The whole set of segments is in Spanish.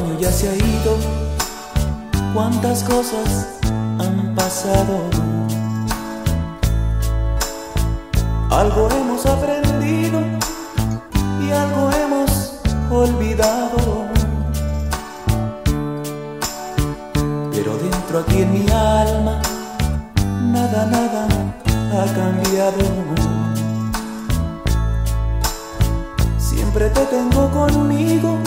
Año ya se ha ido, cuántas cosas han pasado. Algo hemos aprendido y algo hemos olvidado. Pero dentro aquí en mi alma, nada, nada ha cambiado. Siempre te tengo conmigo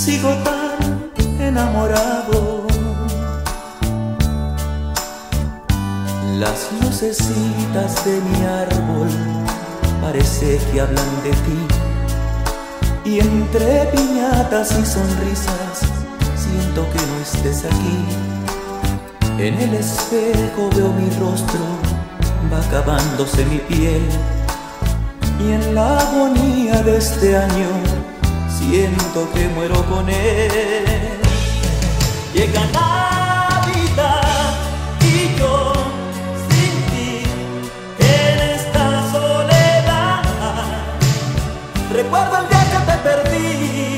sigo tan enamorado. Las lucecitas de mi árbol parece que hablan de ti. Y entre piñatas y sonrisas siento que no estés aquí. En el espejo veo mi rostro, va acabándose mi piel. Y en la agonía de este año siento que muero con él. Llega Navidad y yo sin ti en esta soledad. Recuerdo el día que te perdí.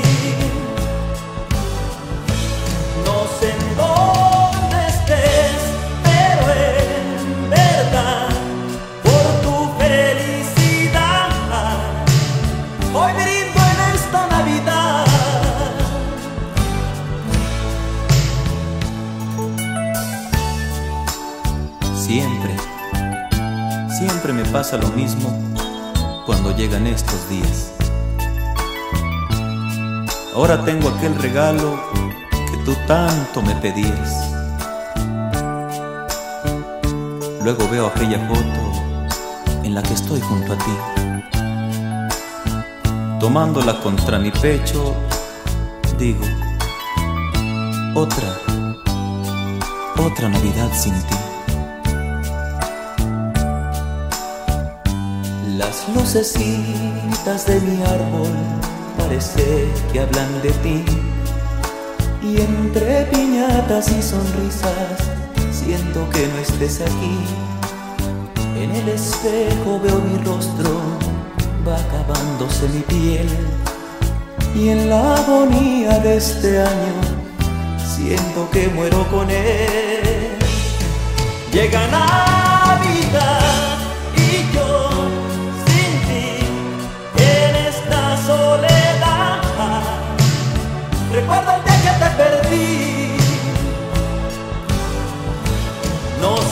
Siempre me pasa lo mismo cuando llegan estos días. Ahora tengo aquel regalo que tú tanto me pedías. Luego veo aquella foto en la que estoy junto a ti. Tomándola contra mi pecho, digo, otra, otra Navidad sin ti. Las lucecitas de mi árbol parece que hablan de ti. Y entre piñatas y sonrisas siento que no estés aquí. En el espejo veo mi rostro, va acabándose mi piel. Y en la agonía de este año siento que muero con él. Llega Navidad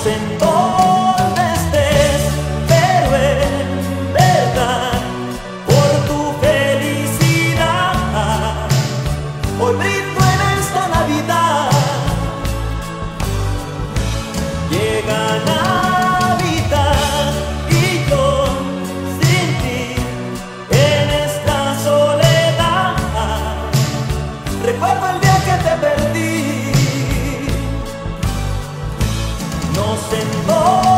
en No sé